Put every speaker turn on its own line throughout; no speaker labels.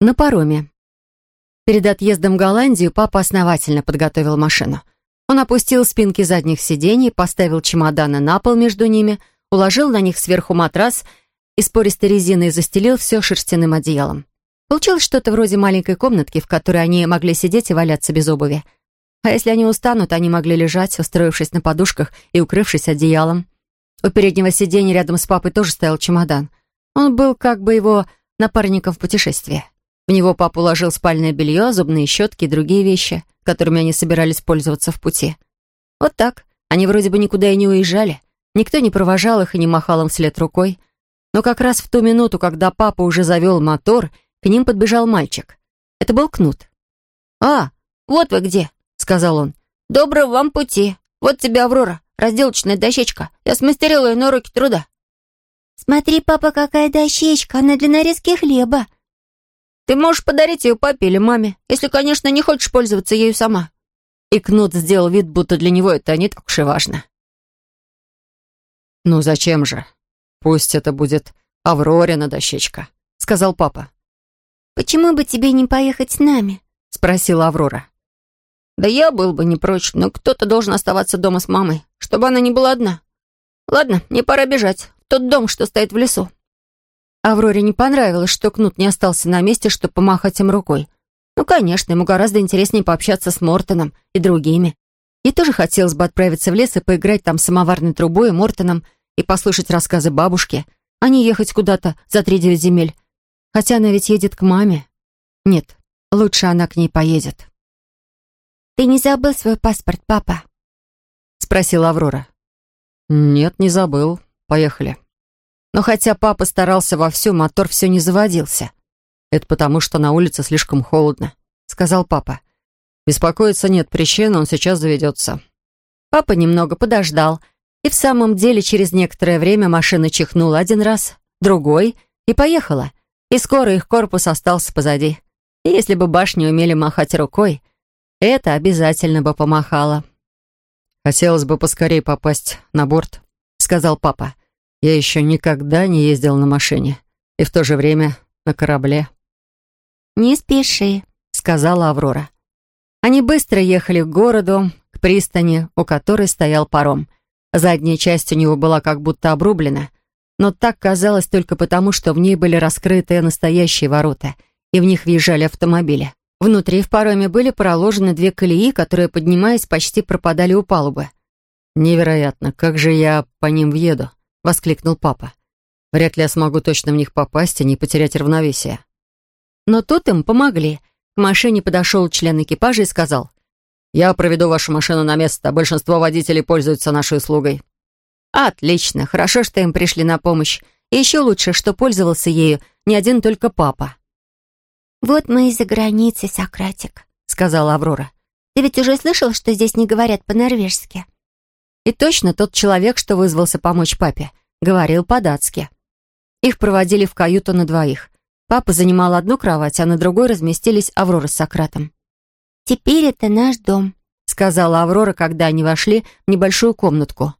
На пароме. Перед отъездом в Голландию папа основательно подготовил машину. Он опустил спинки задних сидений, поставил чемоданы на пол между ними, уложил на них сверху матрас из пористой резины и застелил все шерстяным одеялом. Получилось что-то вроде маленькой комнатки, в которой они могли сидеть и валяться без обуви. А если они устанут, они могли лежать, устроившись на подушках и укрывшись одеялом. У переднего сиденья рядом с папой тоже стоял чемодан. Он был как бы его напарником в путешествии. В него папа уложил спальное белье, зубные щетки и другие вещи, которыми они собирались пользоваться в пути. Вот так. Они вроде бы никуда и не уезжали. Никто не провожал их и не махал им вслед рукой. Но как раз в ту минуту, когда папа уже завел мотор, к ним подбежал мальчик. Это был Кнут.
«А, вот вы где», — сказал он. «Доброго вам пути. Вот тебе, Аврора, разделочная дощечка. Я смастерила ее на уроке труда».
«Смотри, папа, какая дощечка, она для нарезки хлеба»,
ты можешь подарить ее папе или маме, если, конечно, не хочешь пользоваться ею сама». И Кнут сделал вид, будто для него это не так уж и важно.
«Ну зачем же? Пусть это будет Аврорина дощечка», — сказал папа.
«Почему бы тебе не поехать с нами?»
— спросила Аврора.
«Да я был бы не прочь, но кто-то должен оставаться дома с мамой, чтобы она не была одна. Ладно, мне пора бежать. В тот дом, что стоит в лесу».
Авроре не понравилось, что Кнут не остался на месте, чтобы помахать им рукой. Ну, конечно, ему гораздо интереснее пообщаться с Мортоном и другими. Ей тоже хотелось бы отправиться в лес и поиграть там самоварной трубой и Мортоном и послушать рассказы бабушки, а не ехать куда-то за три девять земель. Хотя она ведь едет к маме. Нет, лучше она к ней поедет.
«Ты не забыл свой паспорт, папа?»
— спросила Аврора.
«Нет, не забыл. Поехали».
Но хотя папа старался вовсю, мотор все не заводился.
«Это потому, что на улице слишком холодно», — сказал папа. «Беспокоиться нет причин, он сейчас заведется».
Папа немного подождал, и в самом деле через некоторое время машина чихнула один раз, другой, и поехала. И скоро их корпус остался позади. И если бы башни умели махать рукой, это обязательно бы помахало.
«Хотелось бы поскорее попасть на борт», — сказал папа. Я еще никогда не ездил на машине. И в то же время на корабле.
«Не спеши», —
сказала Аврора. Они быстро ехали к городу, к пристани, у которой стоял паром. Задняя часть у него была как будто обрублена, но так казалось только потому, что в ней были раскрытые настоящие ворота, и в них въезжали автомобили. Внутри в пароме были проложены две колеи, которые, поднимаясь, почти пропадали у палубы.
«Невероятно, как же я по ним въеду?» — воскликнул папа. «Вряд ли я смогу точно в них попасть и не потерять равновесие».
Но тут им помогли. К машине подошел член экипажа и сказал,
«Я проведу вашу машину на место. Большинство водителей пользуются нашей услугой».
«Отлично. Хорошо, что им пришли на помощь. И еще лучше, что пользовался ею не один только папа».
«Вот мы и за границей, Сократик», — сказала Аврора. «Ты ведь уже слышал, что здесь не говорят по-норвежски?»
И точно тот человек, что вызвался помочь папе, говорил по-датски. Их проводили в каюту на двоих. Папа занимал одну кровать, а на другой разместились Аврора с Сократом.
«Теперь это наш дом», —
сказала Аврора, когда они вошли в небольшую комнатку.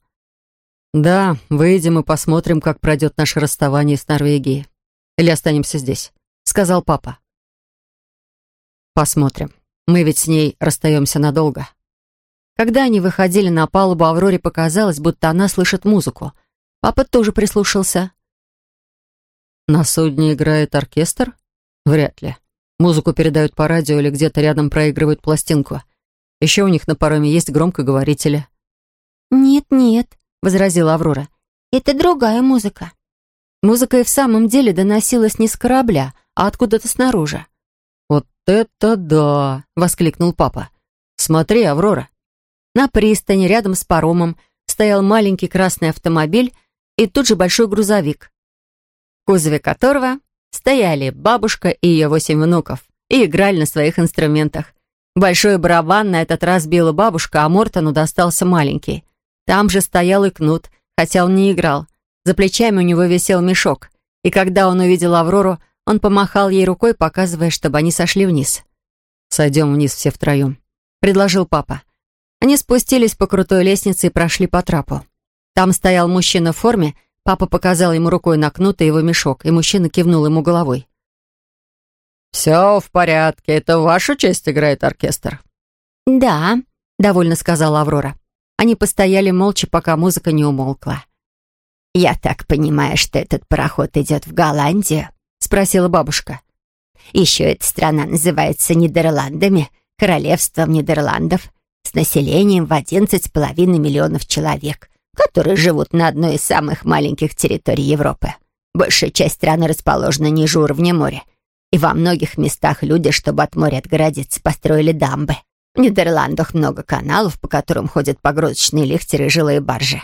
«Да, выйдем и посмотрим, как пройдет наше расставание с Норвегией. Или останемся здесь», — сказал папа. «Посмотрим. Мы ведь с ней расстаемся надолго».
Когда они выходили на палубу, Авроре показалось, будто она слышит музыку. Папа тоже прислушался.
«На судне играет оркестр? Вряд ли. Музыку передают по радио или где-то рядом проигрывают пластинку. Еще у них на пароме есть громкоговорители».
«Нет-нет», — возразила Аврора. «Это другая музыка».
Музыка и в самом деле доносилась не с корабля, а откуда-то снаружи.
«Вот это да!» — воскликнул папа. «Смотри, Аврора,
на пристани, рядом с паромом, стоял маленький красный автомобиль и тут же большой грузовик, в кузове которого стояли бабушка и ее восемь внуков и играли на своих инструментах. Большой барабан на этот раз била бабушка, а Мортону достался маленький. Там же стоял и кнут, хотя он не играл. За плечами у него висел мешок, и когда он увидел Аврору, он помахал ей рукой, показывая, чтобы они сошли вниз.
«Сойдем вниз все втроем», —
предложил папа. Они спустились по крутой лестнице и прошли по трапу. Там стоял мужчина в форме, папа показал ему рукой на кнут и его мешок, и мужчина кивнул ему головой.
«Все в порядке. Это в вашу честь играет оркестр?»
«Да», — довольно сказала Аврора. Они постояли молча, пока музыка не умолкла.
«Я так понимаю, что этот пароход идет в Голландию?» — спросила бабушка. «Еще эта страна называется Нидерландами, Королевством Нидерландов, с населением в одиннадцать с половиной миллионов человек, которые живут на одной из самых маленьких территорий Европы. Большая часть страны расположена ниже уровня моря, и во многих местах люди, чтобы от моря отгородиться, построили дамбы. В Нидерландах много каналов, по которым ходят погрузочные лихтеры и жилые баржи.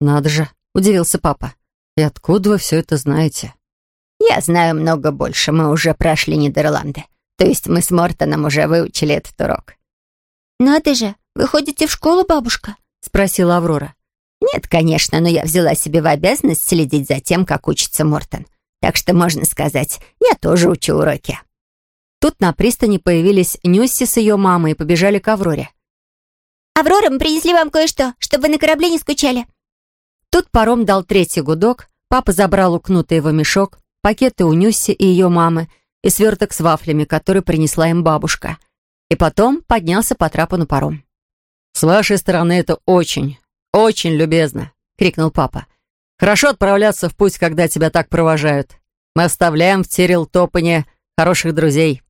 «Надо же», — удивился папа. «И откуда вы все это знаете?»
«Я знаю много больше. Мы уже прошли Нидерланды. То есть мы с Мортоном уже выучили этот урок».
«Надо же, вы ходите в школу, бабушка?»
— спросила Аврора.
«Нет, конечно, но я взяла себе в обязанность следить за тем, как учится Мортон. Так что, можно сказать, я тоже учу уроки».
Тут на пристани появились Нюсси с ее мамой и побежали к Авроре.
«Аврора, мы принесли вам кое-что, чтобы вы на корабле не скучали».
Тут паром дал третий гудок, папа забрал укнутый его мешок, пакеты у Нюсси и ее мамы и сверток с вафлями, который принесла им бабушка. И потом поднялся по трапу на паром.
«С вашей стороны это очень, очень любезно», — крикнул папа. «Хорошо отправляться в путь, когда тебя так провожают. Мы оставляем в Терил-Топане хороших друзей».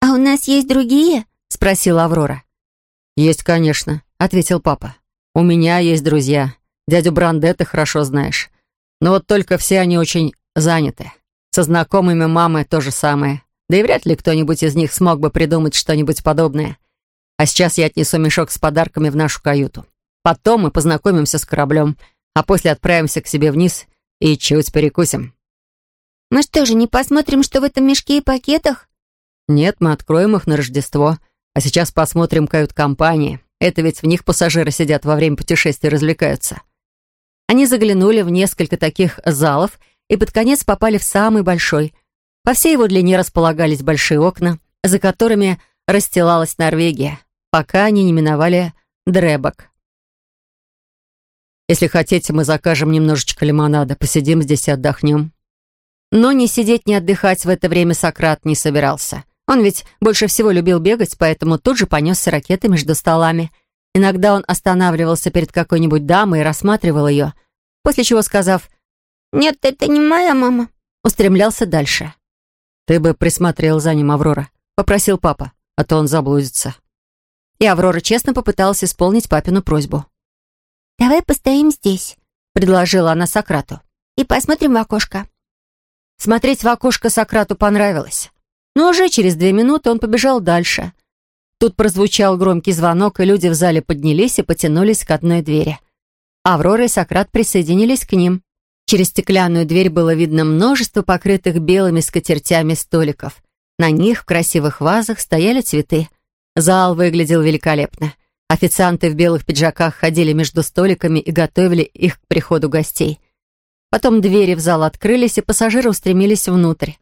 «А у нас есть другие?»
— спросила Аврора.
«Есть, конечно», — ответил папа. «У меня есть друзья. Дядю Бранде ты хорошо знаешь. Но вот только все они очень заняты. Со знакомыми мамы то же самое. Да и вряд ли кто-нибудь из них смог бы придумать что-нибудь подобное. А сейчас я отнесу мешок с подарками в нашу каюту. Потом мы познакомимся с кораблем, а после отправимся к себе вниз и чуть перекусим».
«Мы что же, не посмотрим, что в этом мешке и пакетах?»
«Нет, мы откроем их на Рождество. А сейчас посмотрим кают-компании. Это ведь в них пассажиры сидят во время путешествия и развлекаются».
Они заглянули в несколько таких залов и под конец попали в самый большой. По всей его длине располагались большие окна, за которыми расстилалась Норвегия, пока они не миновали Дребок.
«Если хотите, мы закажем немножечко лимонада, посидим здесь и отдохнем».
Но ни сидеть, ни отдыхать в это время Сократ не собирался. Он ведь больше всего любил бегать, поэтому тут же понесся ракеты между столами. Иногда он останавливался перед какой-нибудь дамой и рассматривал ее, после чего, сказав
«Нет, это не моя мама»,
устремлялся дальше.
«Ты бы присмотрел за ним, Аврора», — попросил папа, «а то он заблудится».
И Аврора честно попыталась исполнить папину просьбу.
«Давай постоим здесь», —
предложила она Сократу.
«И посмотрим в окошко».
Смотреть в окошко Сократу понравилось. Но уже через две минуты он побежал дальше. Тут прозвучал громкий звонок, и люди в зале поднялись и потянулись к одной двери. Аврора и Сократ присоединились к ним. Через стеклянную дверь было видно множество покрытых белыми скатертями столиков. На них в красивых вазах стояли цветы. Зал выглядел великолепно. Официанты в белых пиджаках ходили между столиками и готовили их к приходу гостей. Потом двери в зал открылись, и пассажиры устремились внутрь.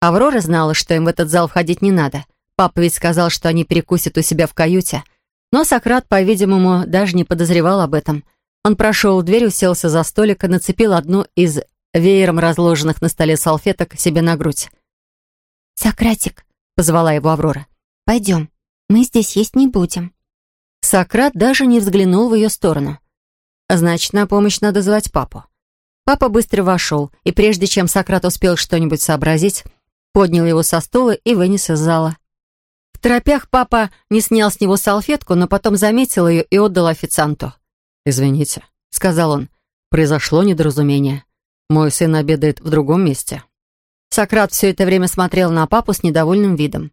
Аврора знала, что им в этот зал входить не надо. Папа ведь сказал, что они перекусят у себя в каюте. Но Сократ, по-видимому, даже не подозревал об этом. Он прошел в дверь, уселся за столик и нацепил одну из веером разложенных на столе салфеток себе на грудь.
«Сократик», —
позвала его Аврора, —
«пойдем, мы здесь есть не будем».
Сократ даже не взглянул в ее сторону. Значит, на помощь надо звать папу. Папа быстро вошел, и прежде чем Сократ успел что-нибудь сообразить, поднял его со стула и вынес из зала. В торопях папа не снял с него салфетку, но потом заметил ее и отдал официанту.
«Извините», — сказал он, — «произошло недоразумение. Мой сын обедает в другом месте».
Сократ все это время смотрел на папу с недовольным видом.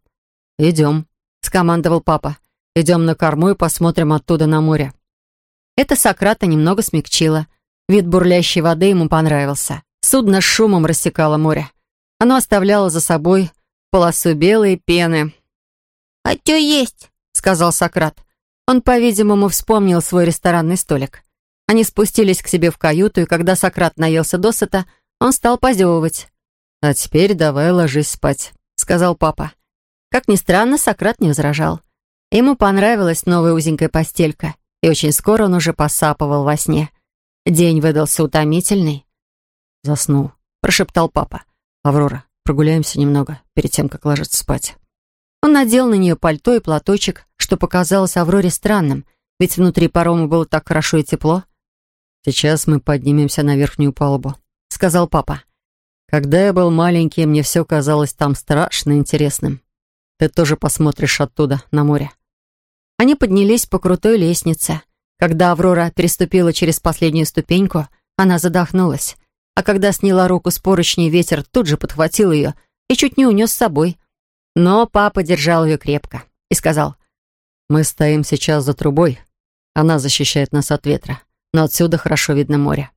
«Идем», — скомандовал папа. «Идем на корму и посмотрим оттуда на море».
Это Сократа немного смягчило. Вид бурлящей воды ему понравился. Судно с шумом рассекало море. Оно оставляло за собой полосу белой пены.
«А чё есть?»
— сказал Сократ. Он, по-видимому, вспомнил свой ресторанный столик. Они спустились к себе в каюту, и когда Сократ наелся досыта, он стал позевывать.
«А теперь давай ложись спать», — сказал папа.
Как ни странно, Сократ не возражал. Ему понравилась новая узенькая постелька, и очень скоро он уже посапывал во сне. День выдался утомительный.
«Заснул», — прошептал папа. «Аврора, прогуляемся немного, перед тем, как ложиться спать». Он надел на нее пальто и платочек, что показалось Авроре странным, ведь внутри парома было так хорошо и тепло. «Сейчас мы поднимемся на верхнюю палубу», — сказал папа. «Когда я был маленький, мне все казалось там страшно интересным. Ты тоже посмотришь оттуда, на море». Они поднялись по крутой лестнице. Когда Аврора переступила через последнюю ступеньку, она задохнулась. А когда сняла руку с поручней, ветер тут же подхватил ее и чуть не унес с собой. Но папа держал ее крепко и сказал, «Мы стоим сейчас за трубой. Она защищает нас от ветра, но отсюда хорошо видно море».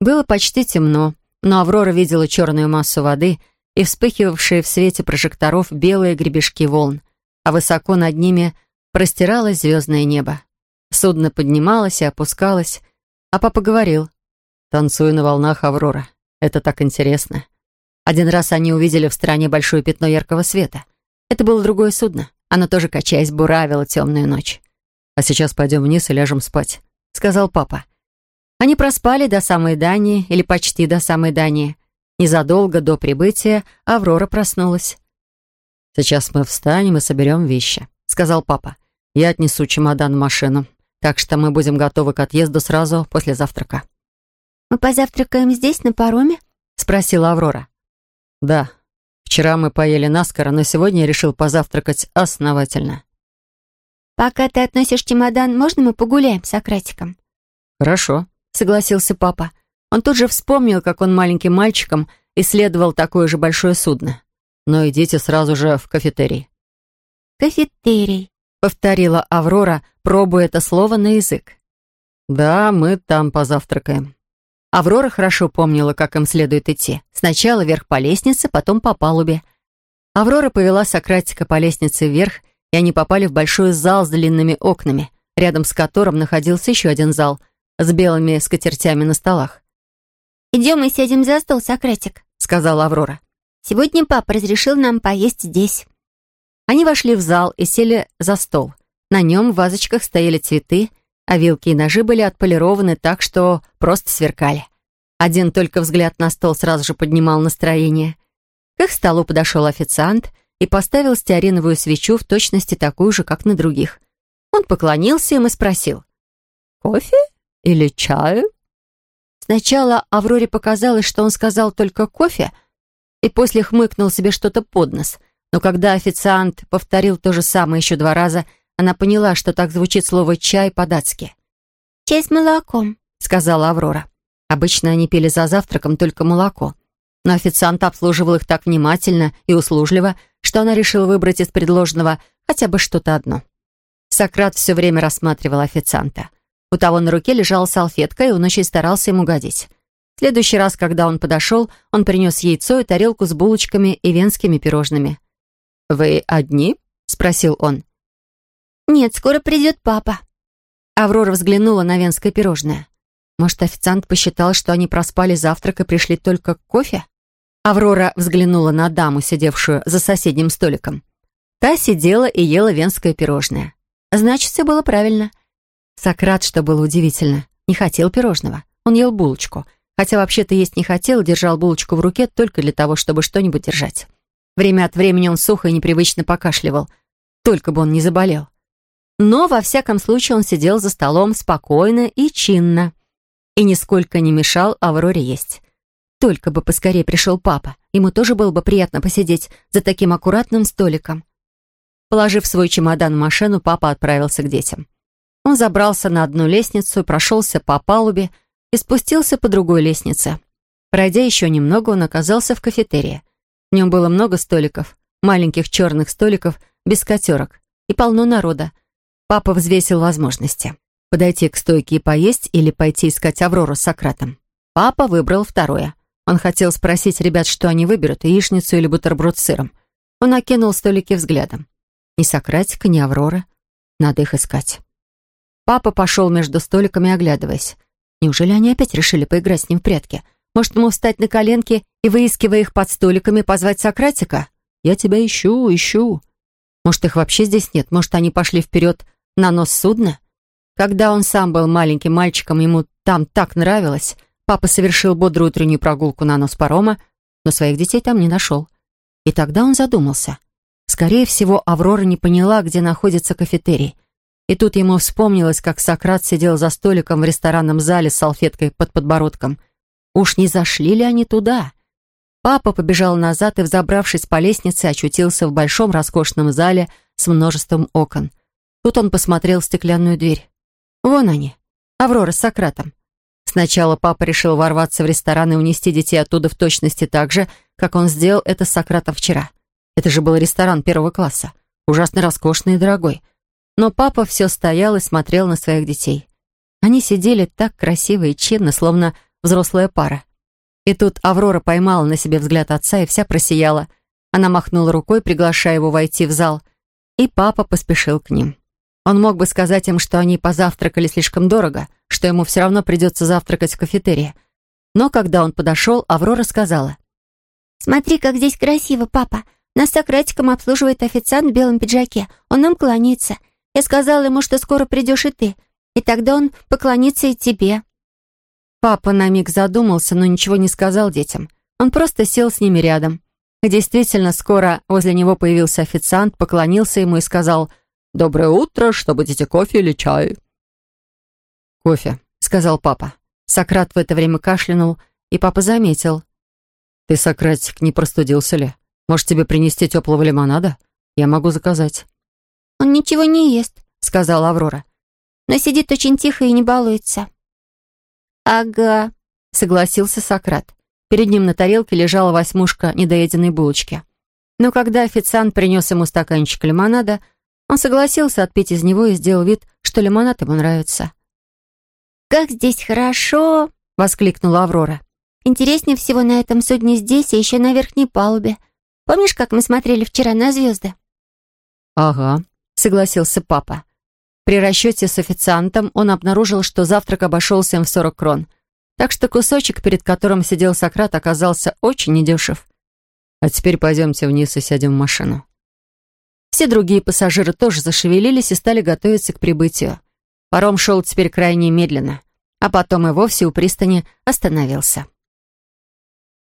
Было почти темно, но Аврора видела черную массу воды и вспыхивавшие в свете прожекторов белые гребешки волн, а высоко над ними простиралось звездное небо. Судно поднималось и опускалось, а папа говорил, «Танцуй на волнах, Аврора. Это так интересно. Один раз они увидели в стороне большое пятно яркого света. Это было другое судно. Оно тоже, качаясь, буравило темную ночь. «А сейчас пойдем вниз и ляжем спать», — сказал папа. Они проспали до самой Дании, или почти до самой Дании. Незадолго до прибытия Аврора проснулась. «Сейчас мы встанем и соберем вещи», — сказал папа. «Я отнесу чемодан в машину, так что мы будем готовы к отъезду сразу после завтрака».
«Мы позавтракаем здесь, на пароме?»
— спросила Аврора. «Да. Вчера мы поели наскоро, но сегодня я решил позавтракать основательно».
«Пока ты относишь чемодан, можно мы погуляем с Сократиком?»
«Хорошо», —
согласился папа. Он тут же вспомнил, как он маленьким мальчиком исследовал такое же большое судно. «Но идите сразу же в кафетерий».
«Кафетерий», —
повторила Аврора, пробуя это слово на язык.
«Да, мы там позавтракаем».
Аврора хорошо помнила, как им следует идти. Сначала вверх по лестнице, потом по палубе. Аврора повела Сократика по лестнице вверх, и они попали в большой зал с длинными окнами, рядом с которым находился еще один зал с белыми скатертями на столах.
«Идем и сядем за стол, Сократик», —
сказала Аврора.
«Сегодня папа разрешил нам поесть здесь».
Они вошли в зал и сели за стол. На нем в вазочках стояли цветы, а вилки и ножи были отполированы так, что просто сверкали. Один только взгляд на стол сразу же поднимал настроение. К их столу подошел официант и поставил стеариновую свечу в точности такую же, как на других. Он поклонился им и спросил. «Кофе или чаю?» Сначала Авроре показалось, что он сказал только «кофе», и после хмыкнул себе что-то под нос. Но когда официант повторил то же самое еще два раза, она поняла, что так звучит слово «чай» по-датски.
«Чай с молоком», —
сказала Аврора. Обычно они пили за завтраком только молоко. Но официант обслуживал их так внимательно и услужливо, что она решила выбрать из предложенного хотя бы что-то одно. Сократ все время рассматривал официанта. У того на руке лежала салфетка, и он очень старался ему угодить. В следующий раз, когда он подошел, он принес яйцо и тарелку с булочками и венскими пирожными. «Вы одни?» — спросил он.
«Нет, скоро придет папа».
Аврора взглянула на венское пирожное. Может, официант посчитал, что они проспали завтрак и пришли только к кофе? Аврора взглянула на даму, сидевшую за соседним столиком. Та сидела и ела венское пирожное. Значит, все было правильно. Сократ, что было удивительно, не хотел пирожного. Он ел булочку. Хотя вообще-то есть не хотел, держал булочку в руке только для того, чтобы что-нибудь держать. Время от времени он сухо и непривычно покашливал. Только бы он не заболел. Но, во всяком случае, он сидел за столом спокойно и чинно. И нисколько не мешал Авроре есть. Только бы поскорее пришел папа. Ему тоже было бы приятно посидеть за таким аккуратным столиком. Положив свой чемодан в машину, папа отправился к детям. Он забрался на одну лестницу, прошелся по палубе и спустился по другой лестнице. Пройдя еще немного, он оказался в кафетерии. В нем было много столиков, маленьких черных столиков, без скатерок, и полно народа. Папа взвесил возможности. Подойти к стойке и поесть или пойти искать Аврору с Сократом. Папа выбрал второе. Он хотел спросить ребят, что они выберут, яичницу или бутерброд с сыром. Он окинул столики взглядом. Ни Сократика, ни Авроры. Надо их искать. Папа пошел между столиками, оглядываясь. Неужели они опять решили поиграть с ним в прятки? Может, ему встать на коленки и, выискивая их под столиками, позвать Сократика? «Я тебя ищу, ищу». Может, их вообще здесь нет? Может, они пошли вперед на нос судна? Когда он сам был маленьким мальчиком, ему там так нравилось. Папа совершил бодрую утреннюю прогулку на нос парома. но своих детей там не нашел. И тогда он задумался. Скорее всего, Аврора не поняла, где находится кафетерий. И тут ему вспомнилось, как Сократ сидел за столиком в ресторанном зале с салфеткой под подбородком. Уж не зашли ли они туда? Папа побежал назад и, взобравшись по лестнице, очутился в большом роскошном зале с множеством окон. Тут он посмотрел в стеклянную дверь. Вон они, Аврора с Сократом. Сначала папа решил ворваться в ресторан и унести детей оттуда в точности так же, как он сделал это с Сократом вчера. Это же был ресторан первого класса, ужасно роскошный и дорогой. Но папа все стоял и смотрел на своих детей. Они сидели так красиво и чинно, словно взрослая пара. И тут Аврора поймала на себе взгляд отца и вся просияла. Она махнула рукой, приглашая его войти в зал, и папа поспешил к ним. Он мог бы сказать им, что они позавтракали слишком дорого, что ему все равно придется завтракать в кафетерии. Но когда он подошел, Аврора сказала.
«Смотри, как здесь красиво, папа. Нас с Сократиком обслуживает официант в белом пиджаке. Он нам кланяется. Я сказала ему, что скоро придешь и ты. И тогда он поклонится и тебе».
Папа на миг задумался, но ничего не сказал детям. Он просто сел с ними рядом. И действительно, скоро возле него появился официант, поклонился ему и сказал «Доброе утро, что будете кофе или чай?» «Кофе», — сказал папа. Сократ в это время кашлянул, и папа заметил. «Ты, Сократик, не простудился ли?» Может, тебе принести теплого лимонада? Я могу заказать».
«Он ничего не ест», — сказала Аврора. «Но сидит очень тихо и не балуется».
«Ага», — согласился Сократ. Перед ним на тарелке лежала восьмушка недоеденной булочки. Но когда официант принес ему стаканчик лимонада, он согласился отпить из него и сделал вид, что лимонад ему нравится.
«Как здесь хорошо!» — воскликнула Аврора. «Интереснее всего на этом судне здесь и еще на верхней палубе. Помнишь, как мы смотрели вчера на звезды?»
«Ага», — согласился папа. При расчете с официантом он обнаружил, что завтрак обошелся им в 40 крон. Так что кусочек, перед которым сидел Сократ, оказался очень недешев. «А теперь пойдемте вниз и сядем в машину». Все другие пассажиры тоже зашевелились и стали готовиться к прибытию. Паром шел теперь крайне медленно, а потом и вовсе у пристани остановился.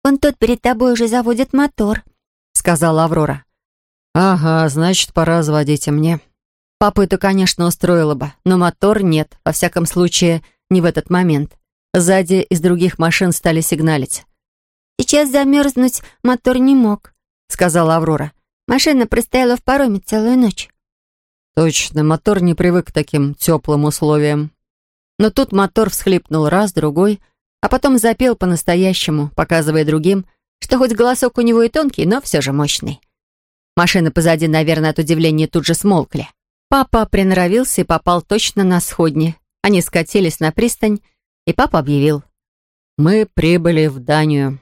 «Вон тот перед тобой уже заводит мотор»,
сказала Аврора. «Ага, значит, пора заводить и мне». Папу это, конечно, устроило бы, но мотор нет, во всяком случае, не в этот момент. Сзади из других машин стали сигналить.
«Сейчас замерзнуть мотор не мог», — сказала Аврора. «Машина простояла в пароме целую ночь».
Точно, мотор не привык к таким теплым условиям. Но тут мотор всхлипнул раз, другой, а потом запел по-настоящему, показывая другим, что хоть голосок у него и тонкий, но все же мощный. Машины позади, наверное, от удивления тут же смолкли. Папа приноровился и попал точно на сходни. Они скатились на пристань, и папа объявил. «Мы прибыли в Данию.